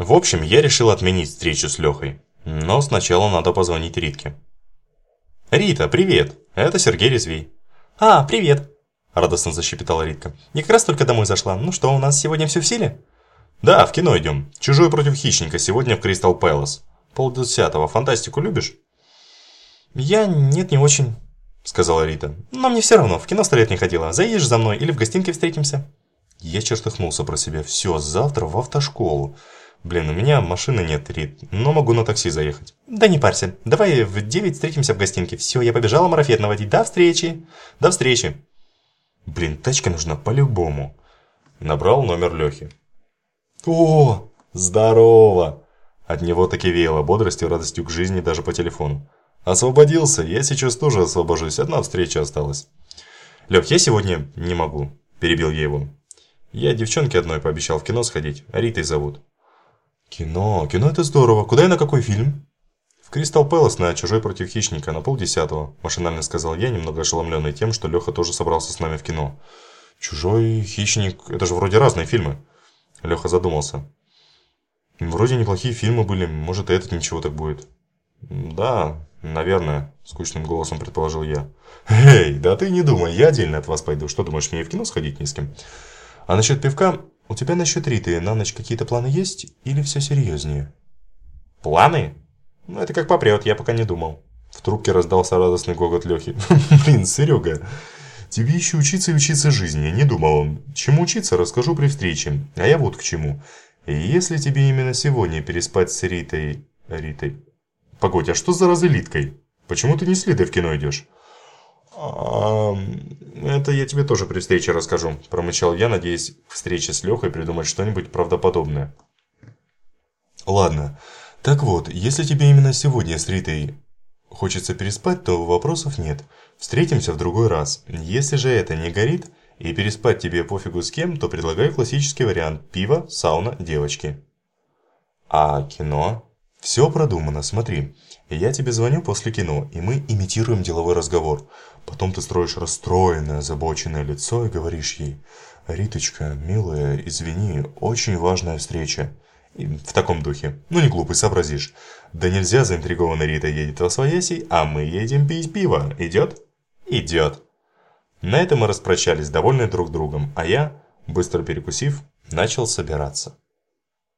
В общем, я решил отменить встречу с Лехой. Но сначала надо позвонить Ритке. «Рита, привет! Это Сергей Резвей». «А, привет!» – радостно защепетала Ритка. «Я как раз только домой зашла. Ну что, у нас сегодня все в силе?» «Да, в кино идем. Чужой против хищника. Сегодня в Кристал Пэлас. Полдесятого. Фантастику любишь?» «Я нет, не очень», – сказала Рита. «Но мне все равно. В кино сто лет не ходила. Заедешь за мной или в гостинке встретимся?» Я чертыхнулся про себя. Все, завтра в автошколу. Блин, у меня машины нет, Рит, но могу на такси заехать. Да не парься, давай в 9 встретимся в гостинке. Все, я побежала марафет наводить. До встречи. До встречи. Блин, тачка нужна по-любому. Набрал номер Лехи. О, здорово! От него таки веяло бодростью радостью к жизни даже по телефону. Освободился, я сейчас тоже освобожусь, одна встреча осталась. Лех, я сегодня не могу, перебил я его. Я девчонке одной пообещал в кино сходить, Ритой зовут. Кино, кино это здорово. Куда и на какой фильм? В Кристал Пэлас на «Чужой против хищника» на полдесятого, машинально сказал я, немного ошеломленный тем, что Леха тоже собрался с нами в кино. «Чужой», «Хищник» — это же вроде разные фильмы. Леха задумался. Вроде неплохие фильмы были, может и этот ничего так будет. Да, наверное, скучным голосом предположил я. Эй, да ты не думай, я отдельно от вас пойду. Что думаешь, мне в кино сходить ни с кем? А насчет пивка, у тебя насчет Риты на ночь какие-то планы есть или все серьезнее? Планы? Ну, это как попрет, я пока не думал. В трубке раздался радостный гогот Лехи. Блин, Серега, тебе еще учиться и учиться жизни, не думал он. Чему учиться, расскажу при встрече. А я вот к чему. Если тебе именно сегодня переспать с Ритой... Ритой... Погодь, а что за разлиткой? Почему ты не с Лидой в кино идешь? Это я тебе тоже при встрече расскажу, промычал я, надеясь к встрече с Лехой придумать что-нибудь правдоподобное. Ладно, так вот, если тебе именно сегодня с Ритой хочется переспать, то вопросов нет. Встретимся в другой раз. Если же это не горит, и переспать тебе пофигу с кем, то предлагаю классический вариант пиво, сауна, девочки. А кино? Все продумано, смотри. Я тебе звоню после кино, и мы имитируем деловой разговор. Потом ты строишь расстроенное, озабоченное лицо и говоришь ей, «Риточка, милая, извини, очень важная встреча». И в таком духе. Ну не глупый, сообразишь. Да нельзя, заинтригованная Рита едет во свояси, а мы едем пить пиво. Идет? Идет. На этом мы распрощались, довольны друг другом, а я, быстро перекусив, начал собираться.